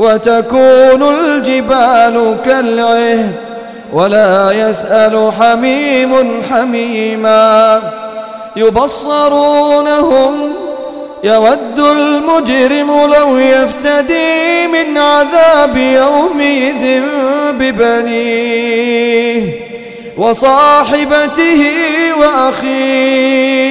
وتكون الجبال كالعهن ولا يسأل حميم حميما. يبصرونهم يود المجرم لو يفتدي من عذاب يومئذ ببنيه وصاحبته وأخيه.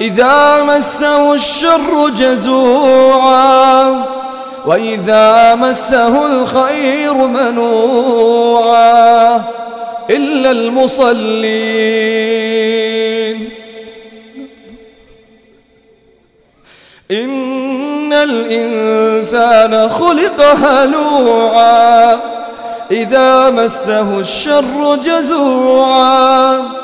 إذا مسه الشر جزوعا وإذا مسه الخير منوعا إلا المصلين. إن الإنسان خلق هلوعا إذا مسه الشر جزوعا.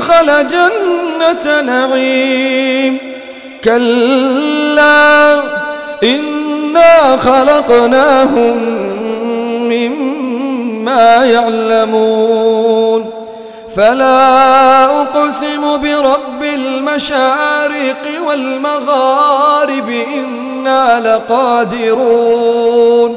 يدخل جنة نعيم. كلا إنا خلقناهم مما يعلمون. فلا أقسم برب المشارق والمغارب إنا لقادرون.